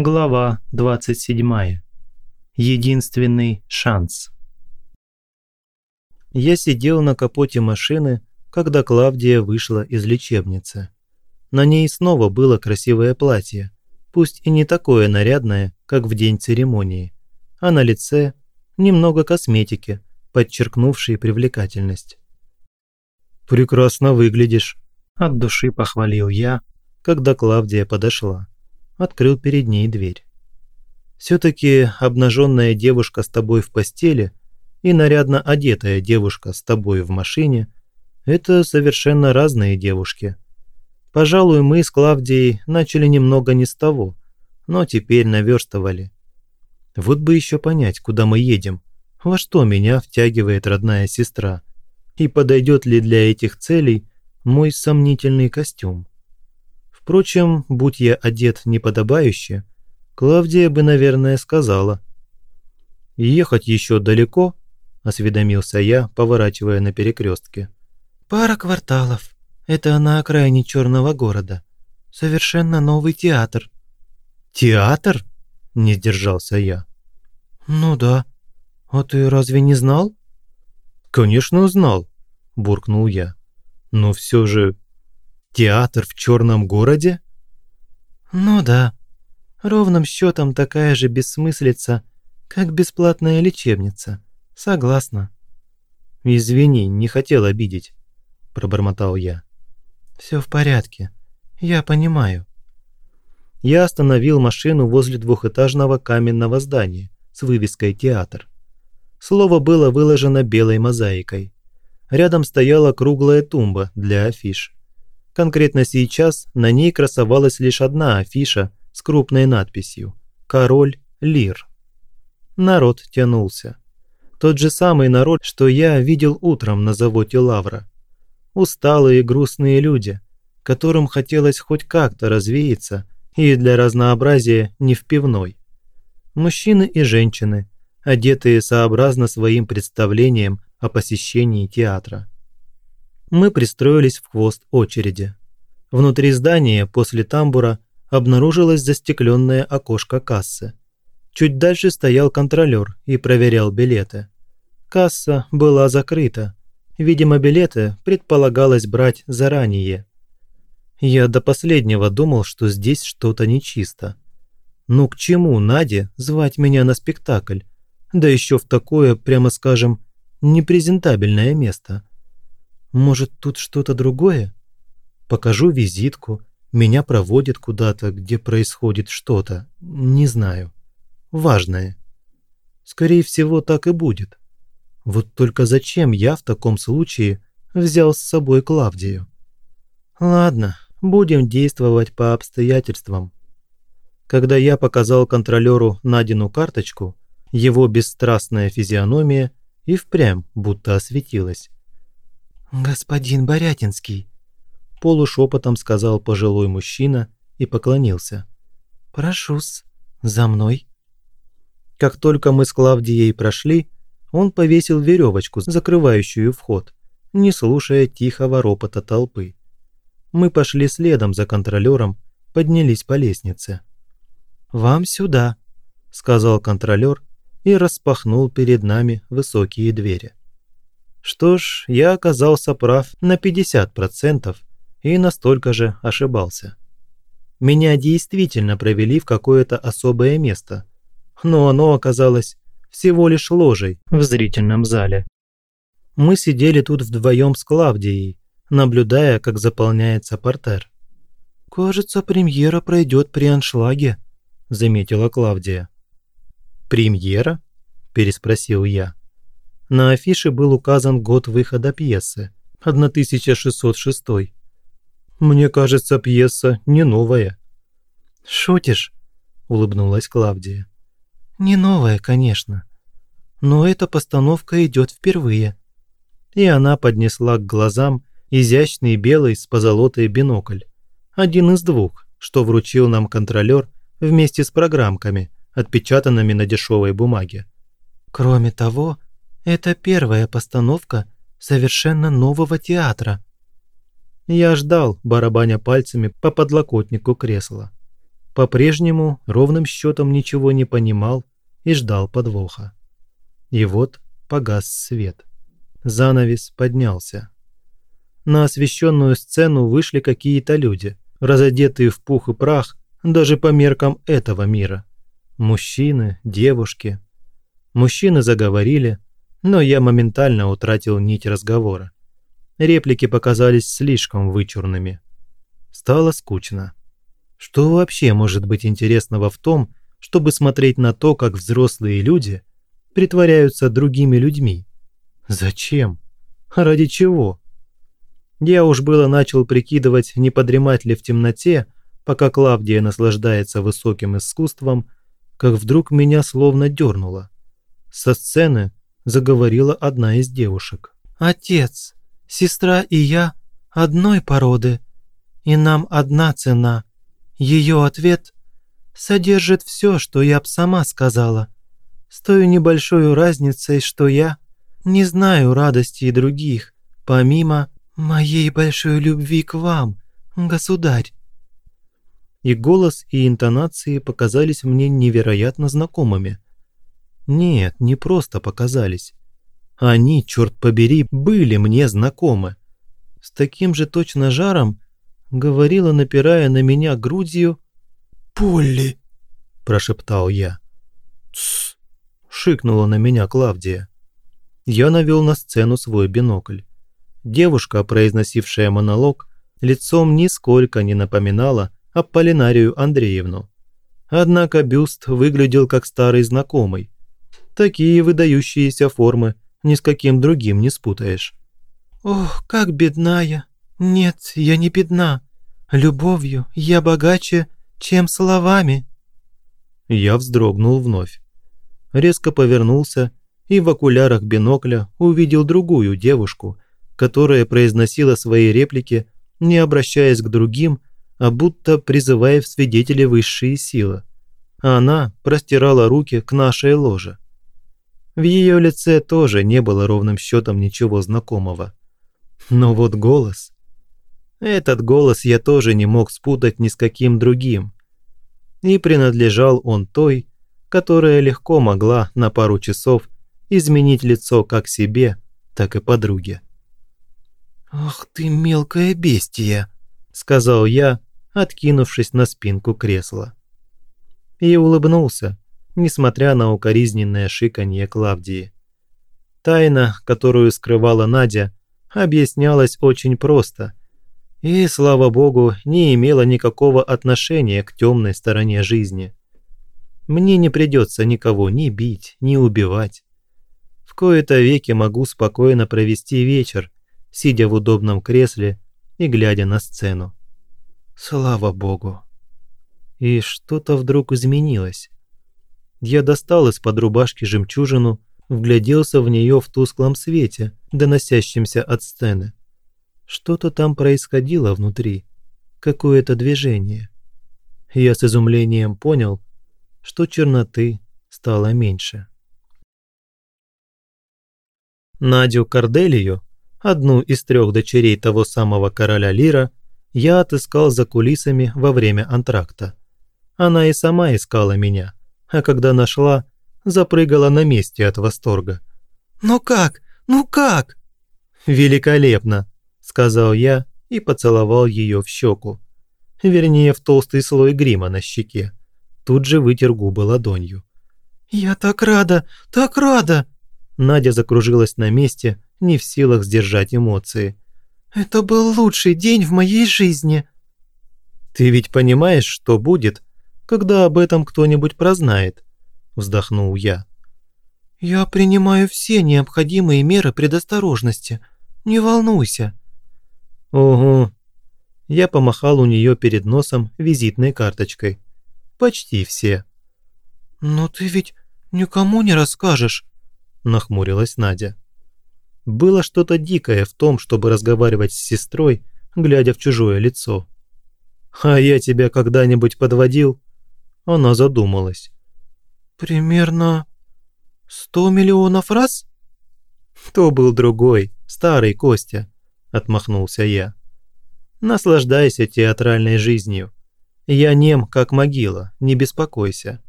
Глава 27. Единственный шанс. Я сидел на капоте машины, когда Клавдия вышла из лечебницы. На ней снова было красивое платье, пусть и не такое нарядное, как в день церемонии, а на лице немного косметики, подчеркнувшей привлекательность. «Прекрасно выглядишь», – от души похвалил я, когда Клавдия подошла открыл перед ней дверь. Все-таки обнаженная девушка с тобой в постели и нарядно одетая девушка с тобой в машине – это совершенно разные девушки. Пожалуй, мы с Клавдией начали немного не с того, но теперь наверстывали. Вот бы еще понять, куда мы едем, во что меня втягивает родная сестра, и подойдет ли для этих целей мой сомнительный костюм. Впрочем, будь я одет неподобающе, Клавдия бы, наверное, сказала. «Ехать еще далеко?» – осведомился я, поворачивая на перекрестке. «Пара кварталов. Это на окраине черного города. Совершенно новый театр». «Театр?» – не сдержался я. «Ну да. А ты разве не знал?» «Конечно знал», – буркнул я. «Но все же Театр в черном городе? Ну да. Ровным счетом такая же бессмыслица, как бесплатная лечебница. Согласна. Извини, не хотел обидеть, пробормотал я. Все в порядке. Я понимаю. Я остановил машину возле двухэтажного каменного здания с вывеской «Театр». Слово было выложено белой мозаикой. Рядом стояла круглая тумба для афиш. Конкретно сейчас на ней красовалась лишь одна афиша с крупной надписью «Король Лир». Народ тянулся. Тот же самый народ, что я видел утром на заводе Лавра. Усталые и грустные люди, которым хотелось хоть как-то развеяться и для разнообразия не в пивной. Мужчины и женщины, одетые сообразно своим представлениям о посещении театра мы пристроились в хвост очереди. Внутри здания после тамбура обнаружилось застекленное окошко кассы. Чуть дальше стоял контролер и проверял билеты. Касса была закрыта. Видимо, билеты предполагалось брать заранее. Я до последнего думал, что здесь что-то нечисто. Ну к чему Наде звать меня на спектакль? Да еще в такое, прямо скажем, непрезентабельное место. Может, тут что-то другое? Покажу визитку, меня проводят куда-то, где происходит что-то, не знаю. Важное. Скорее всего, так и будет. Вот только зачем я в таком случае взял с собой Клавдию? Ладно, будем действовать по обстоятельствам. Когда я показал контролеру Надину карточку, его бесстрастная физиономия и впрямь будто осветилась. «Господин Борятинский», – полушепотом сказал пожилой мужчина и поклонился. «Прошу-с, за мной». Как только мы с Клавдией прошли, он повесил веревочку, закрывающую вход, не слушая тихого ропота толпы. Мы пошли следом за контролером, поднялись по лестнице. «Вам сюда», – сказал контролер и распахнул перед нами высокие двери. Что ж, я оказался прав на 50% и настолько же ошибался. Меня действительно провели в какое-то особое место, но оно оказалось всего лишь ложей в зрительном зале. Мы сидели тут вдвоем с Клавдией, наблюдая, как заполняется портер. «Кажется, премьера пройдет при аншлаге», – заметила Клавдия. «Премьера?» – переспросил я. На афише был указан год выхода пьесы – 1606. Мне кажется, пьеса не новая. «Шутишь?» – улыбнулась Клавдия. «Не новая, конечно. Но эта постановка идет впервые». И она поднесла к глазам изящный белый с позолотой бинокль. Один из двух, что вручил нам контролер вместе с программками, отпечатанными на дешевой бумаге. «Кроме того, это первая постановка совершенно нового театра. Я ждал, барабаня пальцами по подлокотнику кресла. по-прежнему ровным счетом ничего не понимал и ждал подвоха. И вот погас свет. Занавес поднялся. На освещенную сцену вышли какие-то люди, разодетые в пух и прах даже по меркам этого мира. Мужчины, девушки. Мужчины заговорили, но я моментально утратил нить разговора. Реплики показались слишком вычурными. Стало скучно. Что вообще может быть интересного в том, чтобы смотреть на то, как взрослые люди притворяются другими людьми? Зачем? Ради чего? Я уж было начал прикидывать, не подремать ли в темноте, пока Клавдия наслаждается высоким искусством, как вдруг меня словно дернуло. Со сцены заговорила одна из девушек. «Отец, сестра и я одной породы, и нам одна цена. Ее ответ содержит все, что я б сама сказала, с той небольшой разницей, что я не знаю радости других, помимо моей большой любви к вам, государь и голос, и интонации показались мне невероятно знакомыми. Нет, не просто показались. Они, черт побери, были мне знакомы. С таким же точно жаром говорила, напирая на меня грудью, «Полли!» – прошептал я. «Тссс!» – шикнула на меня Клавдия. Я навел на сцену свой бинокль. Девушка, произносившая монолог, лицом нисколько не напоминала Аполлинарию Андреевну. Однако бюст выглядел как старый знакомый. Такие выдающиеся формы ни с каким другим не спутаешь. «Ох, как бедная! Нет, я не бедна. Любовью я богаче, чем словами». Я вздрогнул вновь. Резко повернулся и в окулярах бинокля увидел другую девушку, которая произносила свои реплики, не обращаясь к другим, а будто призывая в свидетели высшие силы. Она простирала руки к нашей ложе. В ее лице тоже не было ровным счетом ничего знакомого. Но вот голос... Этот голос я тоже не мог спутать ни с каким другим. И принадлежал он той, которая легко могла на пару часов изменить лицо как себе, так и подруге. «Ах ты мелкое бестия!» – сказал я, откинувшись на спинку кресла. И улыбнулся, несмотря на укоризненное шиканье Клавдии. Тайна, которую скрывала Надя, объяснялась очень просто и, слава богу, не имела никакого отношения к темной стороне жизни. Мне не придется никого ни бить, ни убивать. В кои-то веки могу спокойно провести вечер, сидя в удобном кресле и глядя на сцену. Слава богу. И что-то вдруг изменилось. Я достал из-под рубашки жемчужину, вгляделся в нее в тусклом свете, доносящемся от сцены. Что-то там происходило внутри, какое-то движение. Я с изумлением понял, что черноты стало меньше. Надю Корделию, одну из трех дочерей того самого короля Лира, я отыскал за кулисами во время антракта. Она и сама искала меня, а когда нашла, запрыгала на месте от восторга. «Ну как? Ну как?» «Великолепно!» – сказал я и поцеловал ее в щеку. Вернее, в толстый слой грима на щеке. Тут же вытер губы ладонью. «Я так рада, так рада!» Надя закружилась на месте, не в силах сдержать эмоции. Это был лучший день в моей жизни. Ты ведь понимаешь, что будет, когда об этом кто-нибудь прознает, вздохнул я. Я принимаю все необходимые меры предосторожности. Не волнуйся. Угу. Я помахал у нее перед носом визитной карточкой. Почти все. Но ты ведь никому не расскажешь, нахмурилась Надя. Было что-то дикое в том, чтобы разговаривать с сестрой, глядя в чужое лицо. «А я тебя когда-нибудь подводил?» Она задумалась. «Примерно сто миллионов раз?» «То был другой, старый Костя», – отмахнулся я. «Наслаждайся театральной жизнью. Я нем, как могила, не беспокойся.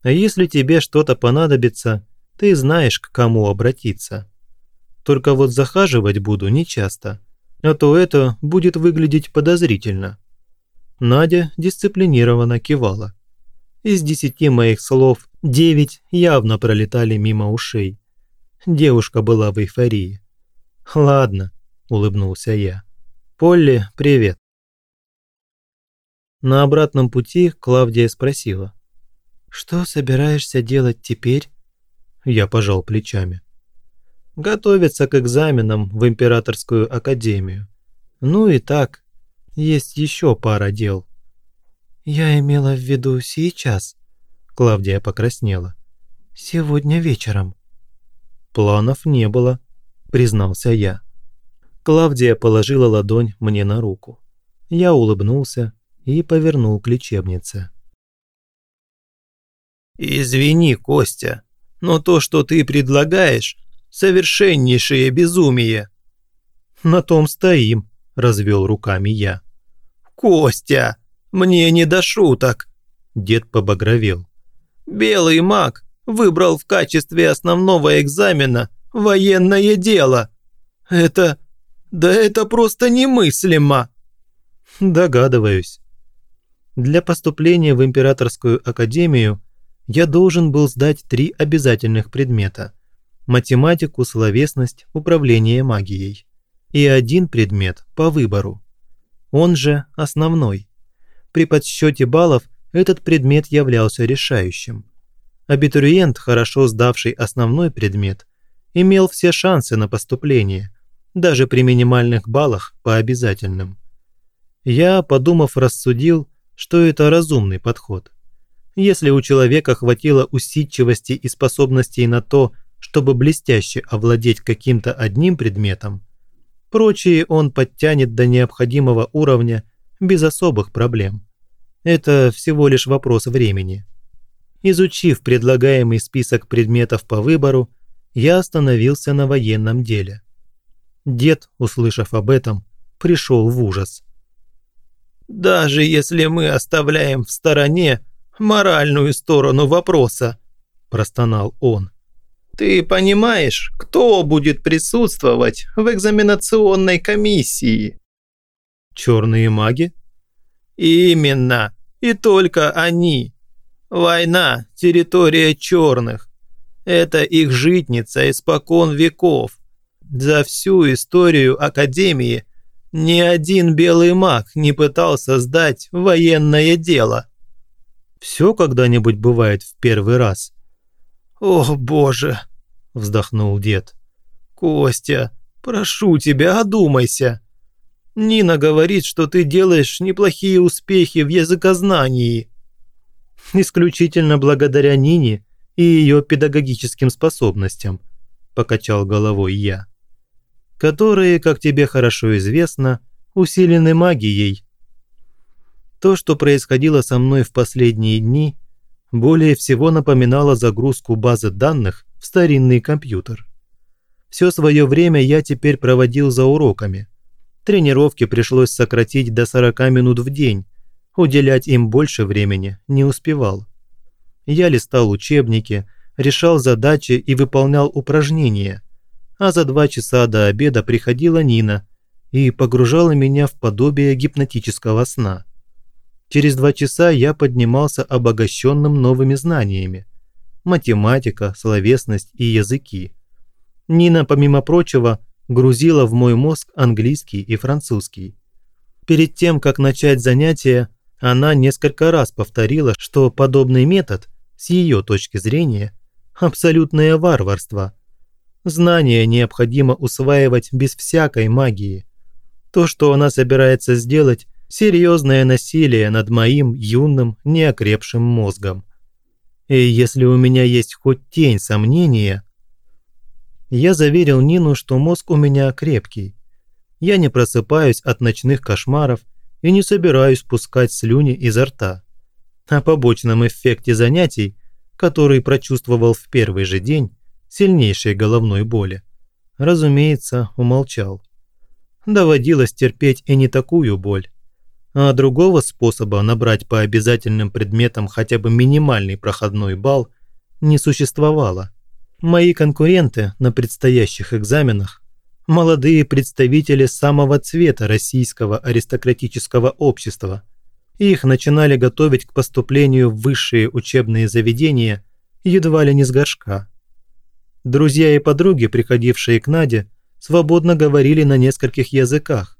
А если тебе что-то понадобится, ты знаешь, к кому обратиться. Только вот захаживать буду нечасто, а то это будет выглядеть подозрительно». Надя дисциплинированно кивала. Из десяти моих слов девять явно пролетали мимо ушей. Девушка была в эйфории. «Ладно», – улыбнулся я. «Полли, привет». На обратном пути Клавдия спросила. «Что собираешься делать теперь?» Я пожал плечами. «Готовиться к экзаменам в Императорскую Академию. Ну и так, есть еще пара дел». «Я имела в виду сейчас», – Клавдия покраснела. «Сегодня вечером». «Планов не было», – признался я. Клавдия положила ладонь мне на руку. Я улыбнулся и повернул к лечебнице. «Извини, Костя, но то, что ты предлагаешь, совершеннейшее безумие». «На том стоим», – развел руками я. «Костя, мне не до шуток», – дед побагровел. «Белый маг выбрал в качестве основного экзамена военное дело. Это... да это просто немыслимо!» «Догадываюсь. Для поступления в Императорскую Академию я должен был сдать три обязательных предмета – математику, словесность, управление магией. И один предмет по выбору. Он же основной. При подсчете баллов этот предмет являлся решающим. Абитуриент, хорошо сдавший основной предмет, имел все шансы на поступление, даже при минимальных баллах по обязательным. Я, подумав, рассудил, что это разумный подход. Если у человека хватило усидчивости и способностей на то, чтобы блестяще овладеть каким-то одним предметом, прочие он подтянет до необходимого уровня без особых проблем. Это всего лишь вопрос времени. Изучив предлагаемый список предметов по выбору, я остановился на военном деле. Дед, услышав об этом, пришел в ужас. «Даже если мы оставляем в стороне моральную сторону вопроса», – простонал он. «Ты понимаешь, кто будет присутствовать в экзаменационной комиссии?» «Черные маги?» «Именно, и только они. Война – территория черных. Это их житница испокон веков. За всю историю Академии ни один белый маг не пытался сдать военное дело» все когда-нибудь бывает в первый раз?» «О, боже!» – вздохнул дед. «Костя, прошу тебя, одумайся. Нина говорит, что ты делаешь неплохие успехи в языкознании». «Исключительно благодаря Нине и ее педагогическим способностям», – покачал головой я. «Которые, как тебе хорошо известно, усилены магией то, что происходило со мной в последние дни, более всего напоминало загрузку базы данных в старинный компьютер. Все свое время я теперь проводил за уроками. Тренировки пришлось сократить до 40 минут в день, уделять им больше времени не успевал. Я листал учебники, решал задачи и выполнял упражнения, а за два часа до обеда приходила Нина и погружала меня в подобие гипнотического сна. Через два часа я поднимался обогащенным новыми знаниями. Математика, словесность и языки. Нина, помимо прочего, грузила в мой мозг английский и французский. Перед тем, как начать занятие, она несколько раз повторила, что подобный метод, с ее точки зрения, абсолютное варварство. Знания необходимо усваивать без всякой магии. То, что она собирается сделать, серьезное насилие над моим юным, неокрепшим мозгом. И если у меня есть хоть тень сомнения... Я заверил Нину, что мозг у меня крепкий. Я не просыпаюсь от ночных кошмаров и не собираюсь пускать слюни изо рта. О побочном эффекте занятий, который прочувствовал в первый же день, сильнейшей головной боли, разумеется, умолчал. Доводилось терпеть и не такую боль а другого способа набрать по обязательным предметам хотя бы минимальный проходной балл не существовало. Мои конкуренты на предстоящих экзаменах – молодые представители самого цвета российского аристократического общества. Их начинали готовить к поступлению в высшие учебные заведения едва ли не с горшка. Друзья и подруги, приходившие к Наде, свободно говорили на нескольких языках,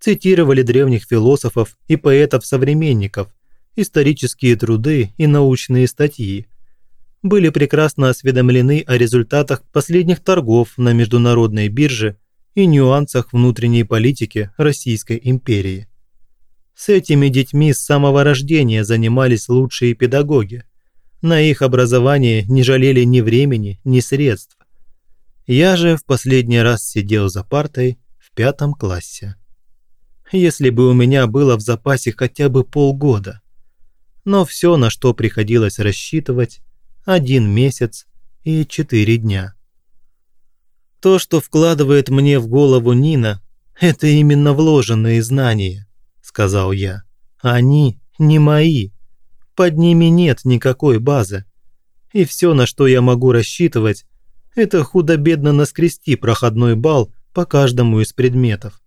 цитировали древних философов и поэтов-современников, исторические труды и научные статьи, были прекрасно осведомлены о результатах последних торгов на международной бирже и нюансах внутренней политики Российской империи. С этими детьми с самого рождения занимались лучшие педагоги. На их образование не жалели ни времени, ни средств. Я же в последний раз сидел за партой в пятом классе. Если бы у меня было в запасе хотя бы полгода. Но все, на что приходилось рассчитывать, один месяц и четыре дня. То, что вкладывает мне в голову Нина, это именно вложенные знания, сказал я. Они не мои. Под ними нет никакой базы. И все, на что я могу рассчитывать, это худо-бедно наскрести проходной балл по каждому из предметов.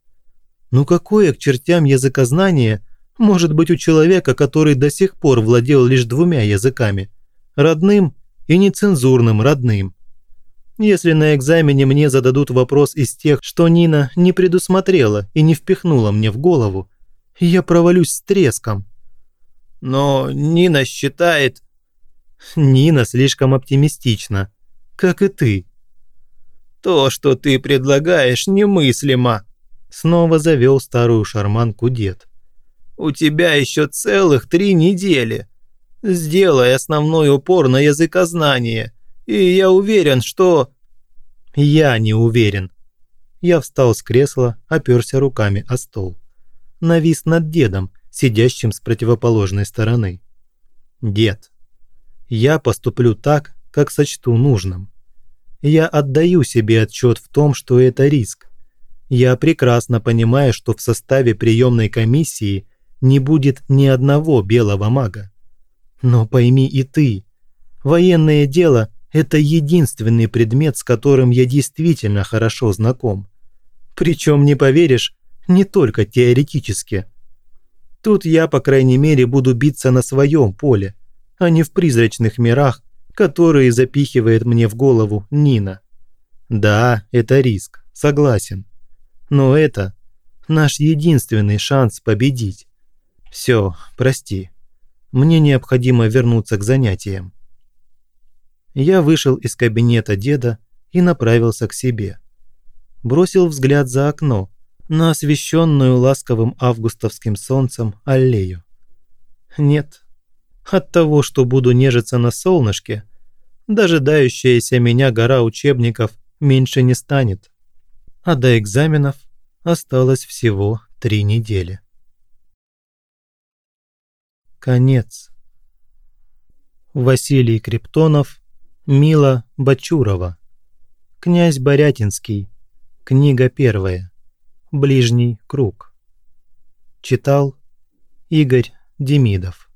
Ну какое к чертям языкознание может быть у человека, который до сих пор владел лишь двумя языками – родным и нецензурным родным. Если на экзамене мне зададут вопрос из тех, что Нина не предусмотрела и не впихнула мне в голову, я провалюсь с треском. Но Нина считает... Нина слишком оптимистична, как и ты. То, что ты предлагаешь, немыслимо. Снова завел старую шарманку дед. У тебя еще целых три недели. Сделай основной упор на языкознание, и я уверен, что...» «Я не уверен». Я встал с кресла, оперся руками о стол. Навис над дедом, сидящим с противоположной стороны. «Дед, я поступлю так, как сочту нужным. Я отдаю себе отчет в том, что это риск. Я прекрасно понимаю, что в составе приемной комиссии не будет ни одного белого мага. Но пойми и ты, военное дело – это единственный предмет, с которым я действительно хорошо знаком. Причем, не поверишь, не только теоретически. Тут я, по крайней мере, буду биться на своем поле, а не в призрачных мирах, которые запихивает мне в голову Нина. Да, это риск, согласен. Но это наш единственный шанс победить. Все, прости. Мне необходимо вернуться к занятиям. Я вышел из кабинета деда и направился к себе. Бросил взгляд за окно, на освещенную ласковым августовским солнцем аллею. Нет, от того, что буду нежиться на солнышке, дожидающаяся меня гора учебников меньше не станет. А до экзаменов осталось всего три недели. Конец. Василий Криптонов, Мила Бачурова. Князь Борятинский. Книга первая. Ближний круг. Читал Игорь Демидов.